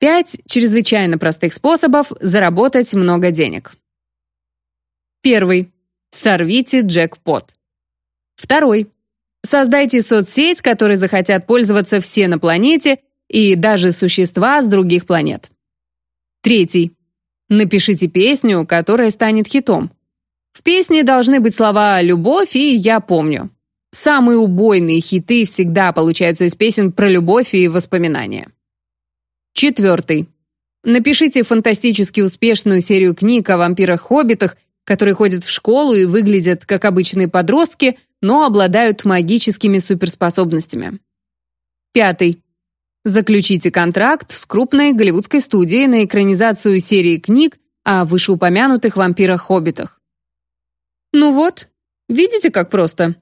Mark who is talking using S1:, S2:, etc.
S1: Пять чрезвычайно простых способов заработать много денег. Первый. Сорвите джекпот. Второй. Создайте соцсеть, которой захотят пользоваться все на планете и даже существа с других планет. Третий. Напишите песню, которая станет хитом. В песне должны быть слова «любовь» и «я помню». Самые убойные хиты всегда получаются из песен про любовь и воспоминания. Четвертый. Напишите фантастически успешную серию книг о вампирах-хоббитах, которые ходят в школу и выглядят как обычные подростки, но обладают магическими суперспособностями. Пятый. Заключите контракт с крупной голливудской студией на экранизацию серии книг о вышеупомянутых вампирах-хоббитах. Ну вот, видите, как просто?